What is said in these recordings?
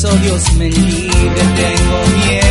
Por eso Dios me libre, tengo miedo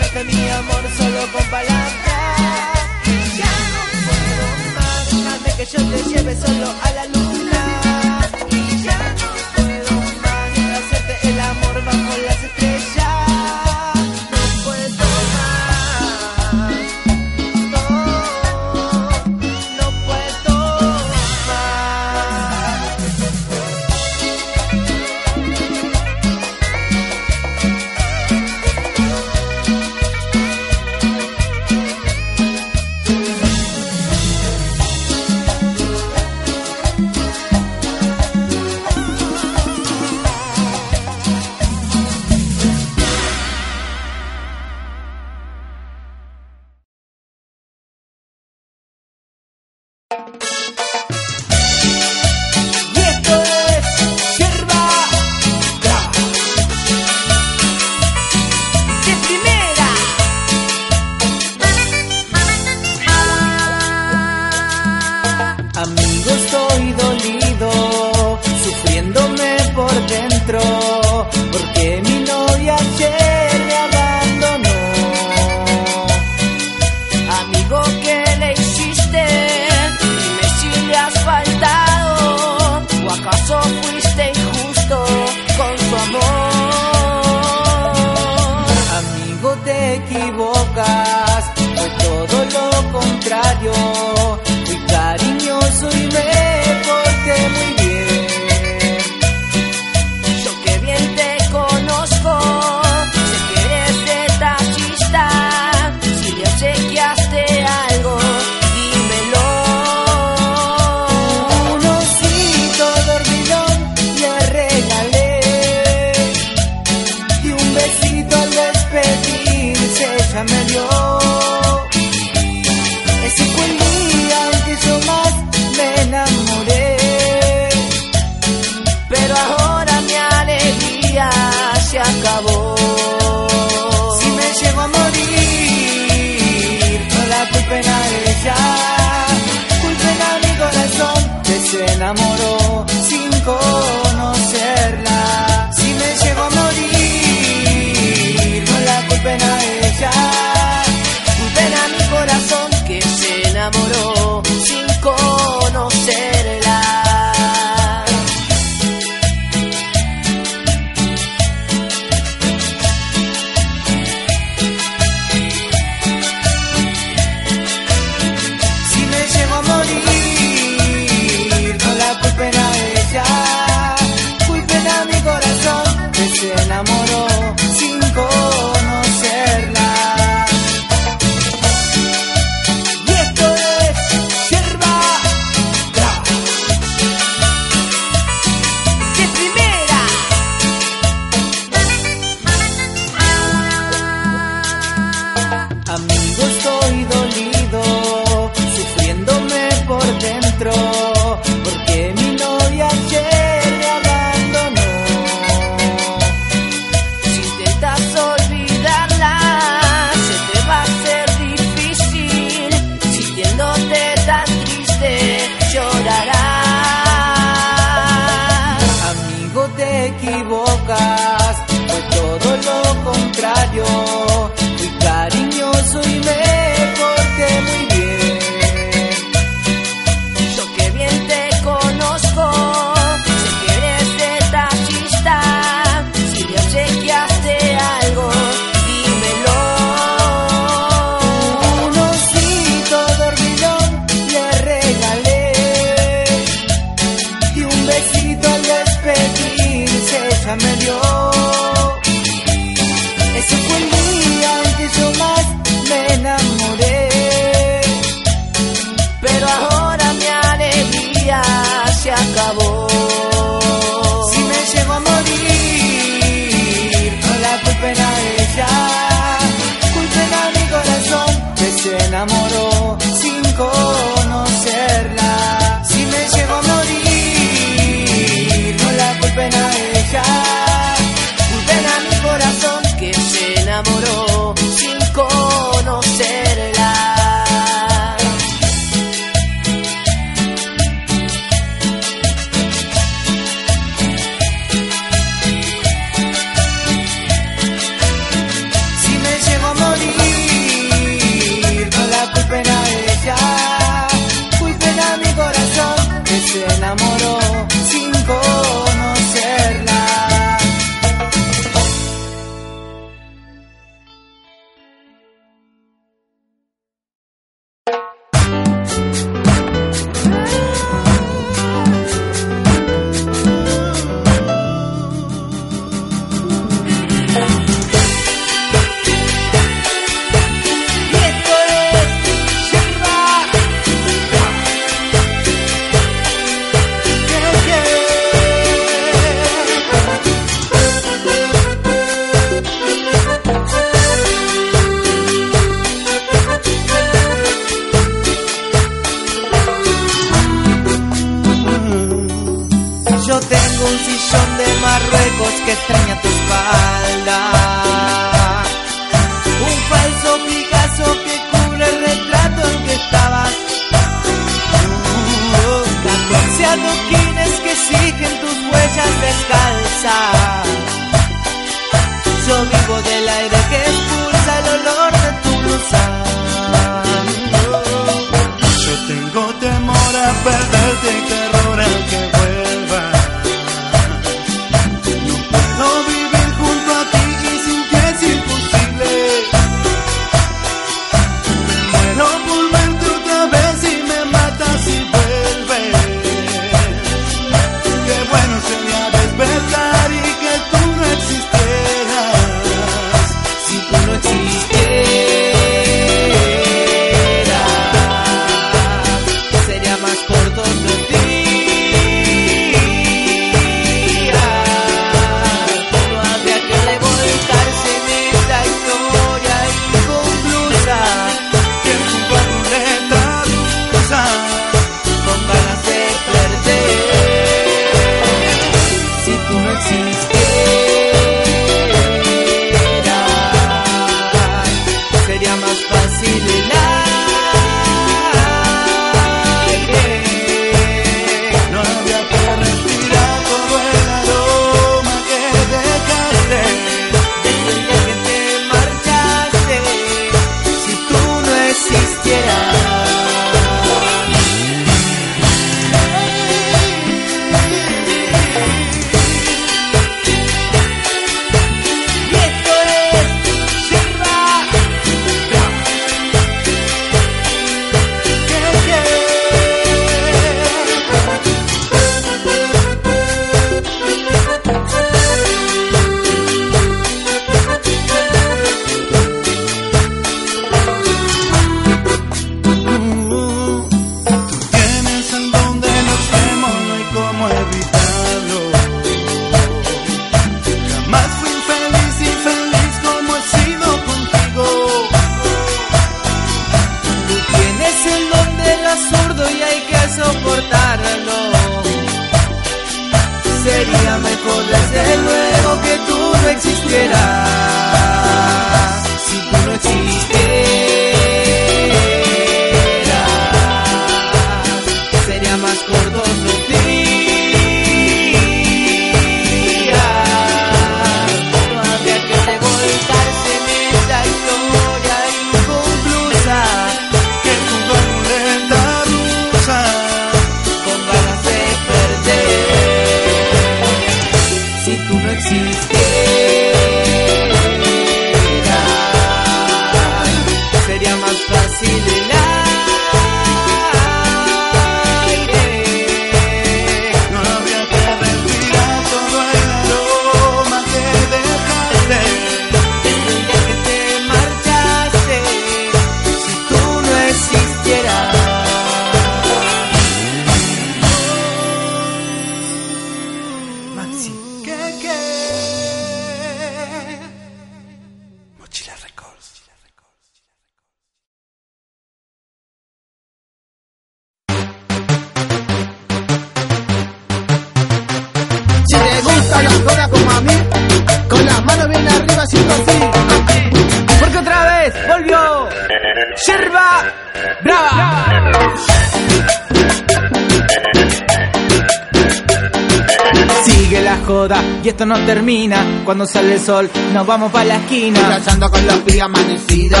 y esto no termina. Cuando sale el sol, nos vamos pa' la esquina. Cachando con los pibes amanecidos,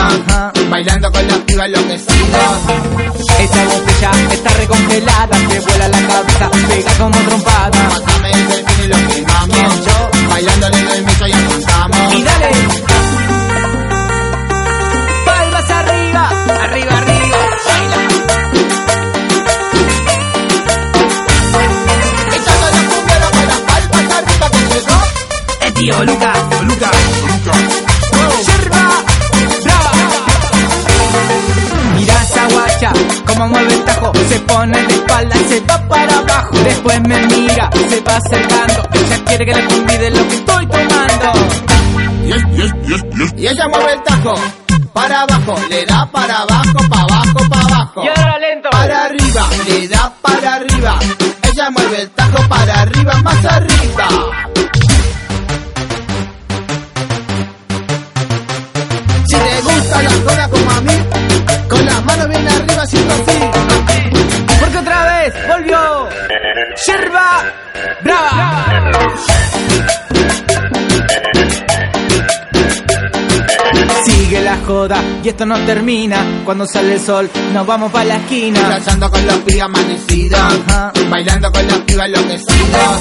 bailando con los pibes enloquecidos. Esta botella está recongelada, te vuela la cabeza, pega como trompada. Mátame el delfín y lo quemamos. Bailando en el mecho y aguantamos. Y dale. Tío Lucas, Lucas, Yerba brava. Mira esa guacha, como mueve el tajo, se pone de espalda y se va para abajo. Después me mira, se va acercando, ella quiere que le convide lo que estoy tomando. Y ella mueve el tajo. Para abajo, le da para abajo, para abajo, para abajo. Y ahora lento. Para arriba, le da para arriba. Ella mueve el tajo para arriba, más arriba. Porque otra vez volvió Yerba Brava. Joda y esto no termina. Cuando sale el sol, nos vamos pa' la esquina. Cachando con los pibes amanecidos, Ajá. bailando con los pibes enloquecidos.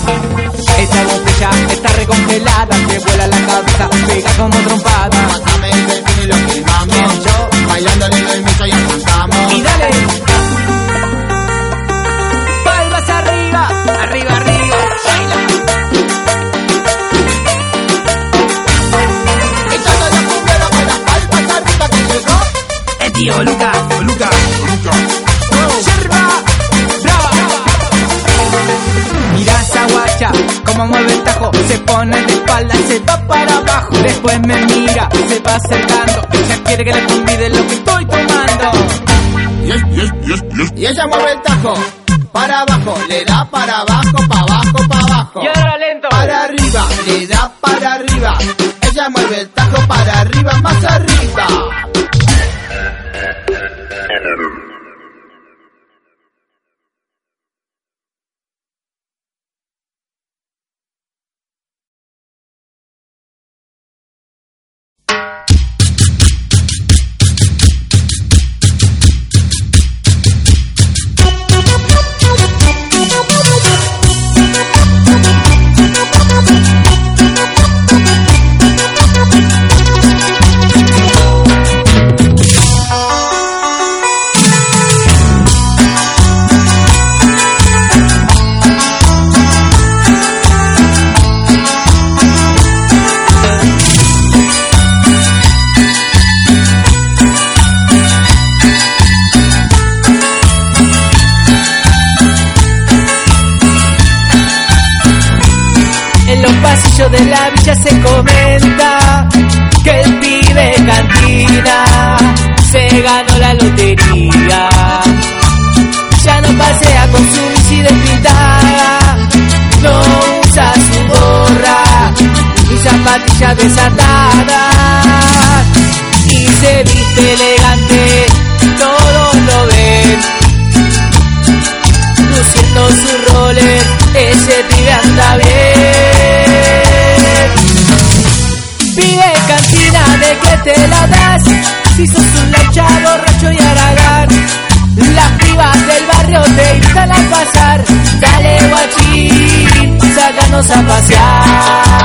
Esta botella está recongelada, te vuela la cabeza, pega como trompada. Mátame el delfín y lo quemamos. Bailando en el mecho y aguantamos. Y dale. Palmas arriba, arriba, arriba. Eh, tío Lucas, Lucas, Yerba brava. Mira esa guacha, como mueve el tajo, se pone de espalda y se va para abajo. Después me mira, se va acercando, ella quiere que le convide lo que estoy tomando. Y ella mueve el tajo. Para abajo, le da para abajo, para abajo, para abajo. Y ahora lento. Para arriba, le da para arriba. Ella mueve el tajo para arriba, más arriba. Magic. Villa se comenta que el pibe cantina se ganó la lotería. Ya no pasea con su bici despintada, no usa su gorra ni zapatillas desatadas y se viste elegante, todos lo ven luciendo su roller, ese pibe anda bien. Si sos un lancha borracho y haragán. Las pibas del barrio te gritan al pasar. Dale guachín, sácanos a pasear.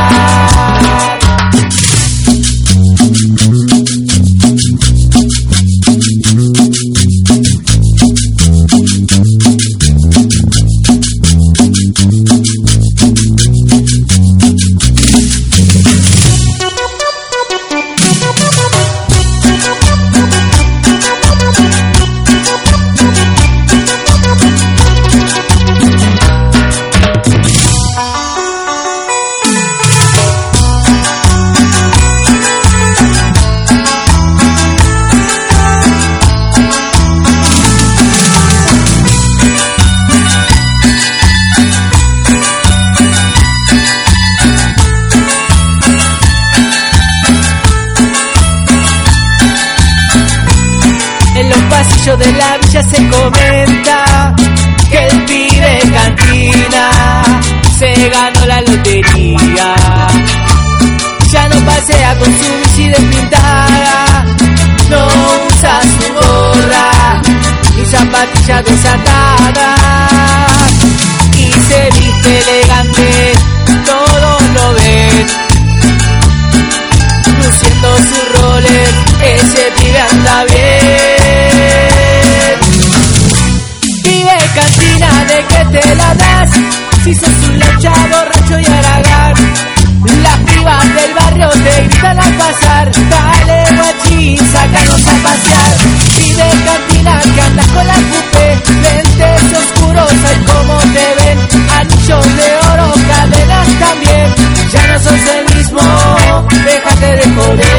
Bici despintada, no usa su gorra ni zapatillas desatadas y se viste elegante, todos lo ven luciendo su roles, ese pibe anda bien. Pibe cantina, ¿de que te la das? Si sos un lancha borracho y barrio te gritan al pasar. Dale guachín, sácanos a pasear. Pibe cantina, que andas con la cupé. Lentes oscuros, ay como te ven. Anillos de oro, cadenas también. Ya no sos el mismo, déjate de joder.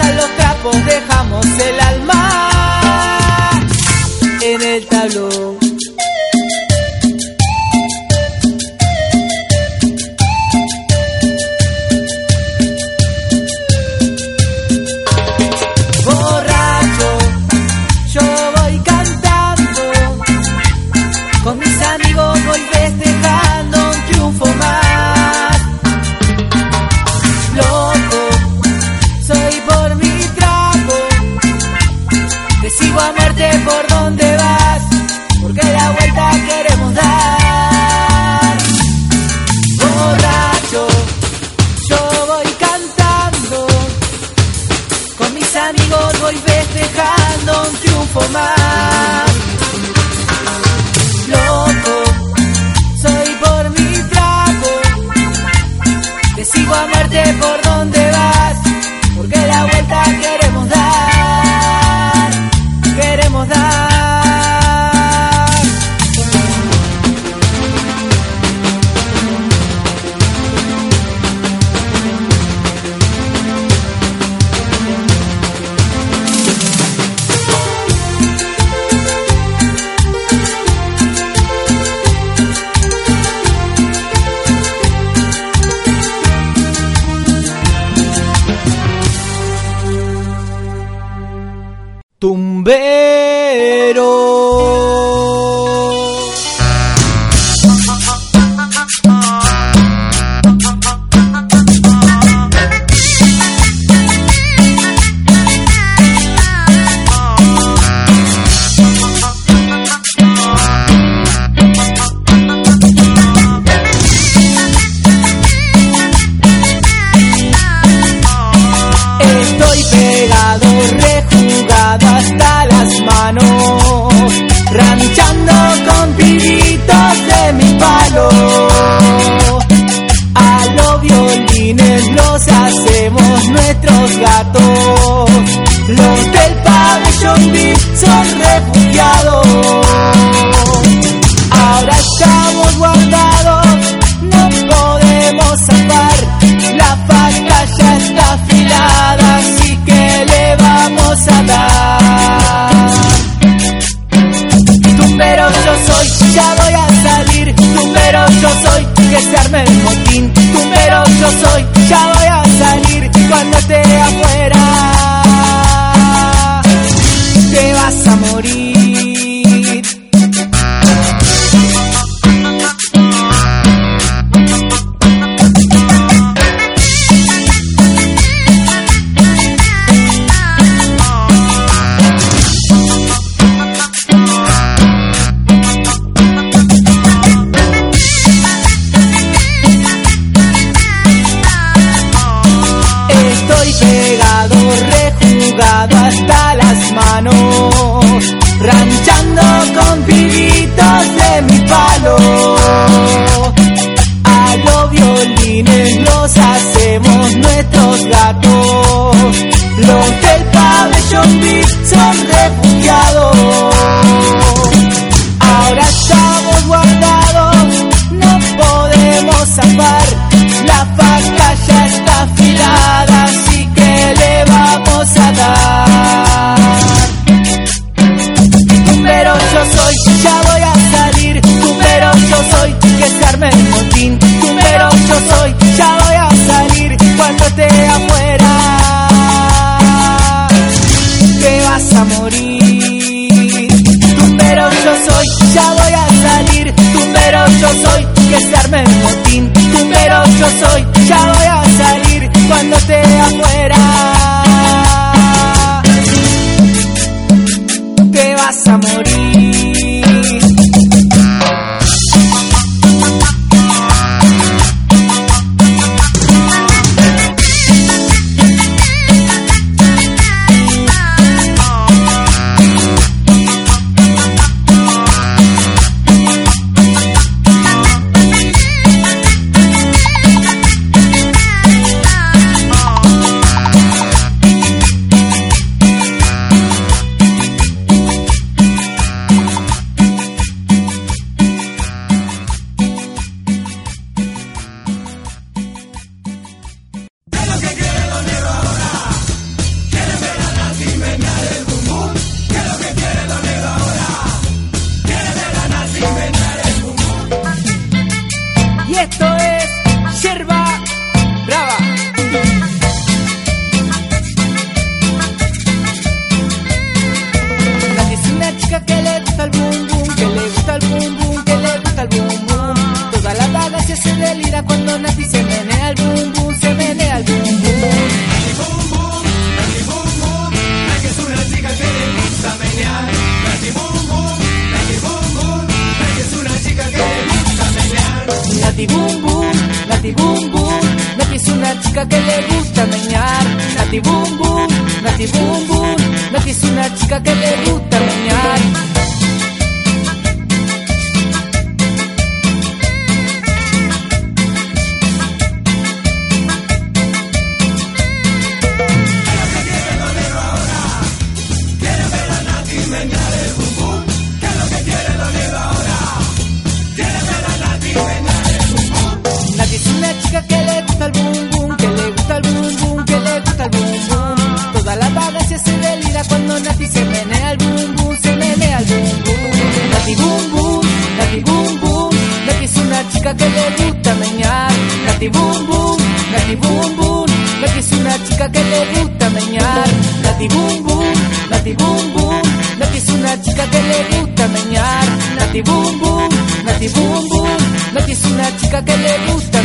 A los trapos, dejamos el alma en el tablón. Nati Boom Boom, Nati Boom Boom, Nati es una chica que le gusta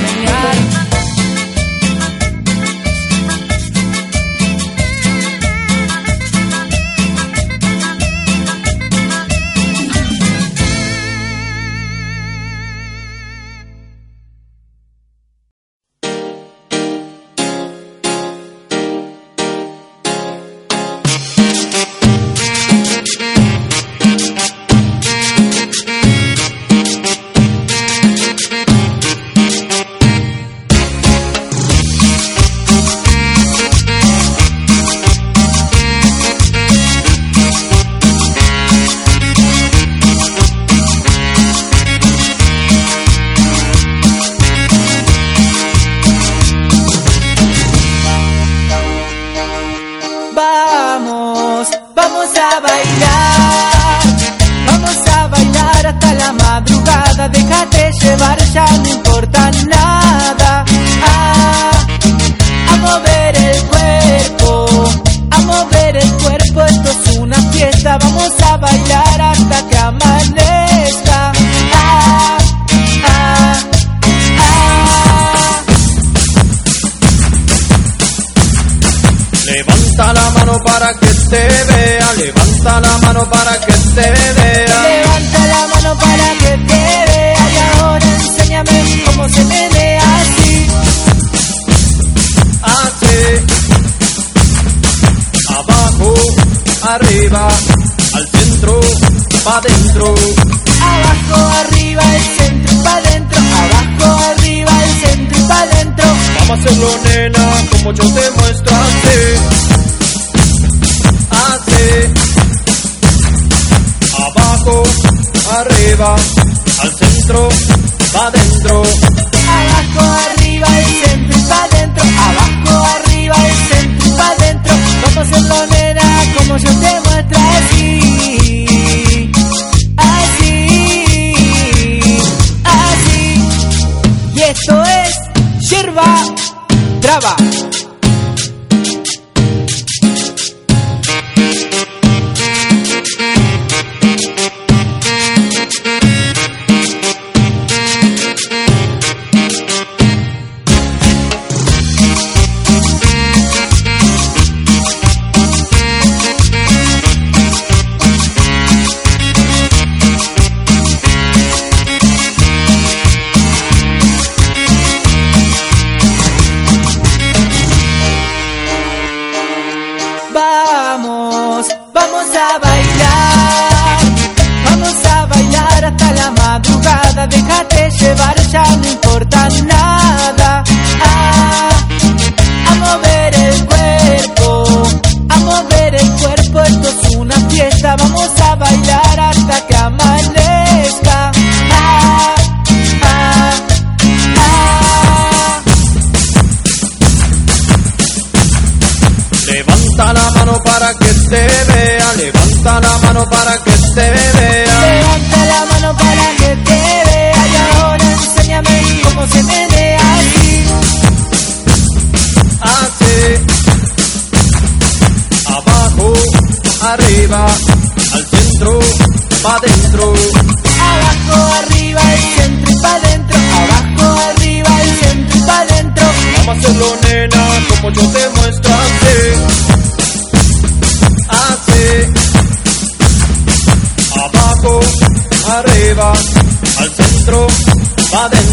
mano para que te vea, levanta la mano para que te vea. Levanta la mano para que te vea y ahora enséñame cómo se menea así. Así. Abajo, arriba, al centro, pa' dentro. Abajo, arriba, el centro, pa' dentro. Abajo, arriba, el centro, pa' dentro. Vamos a hacerlo, nena, como yo te muestro así. al centro, va adentro. Abajo, arriba, el centro y pa' adentro. Abajo, arriba, el centro y pa' adentro. Como se como yo te. arriba, al centro, va adentro.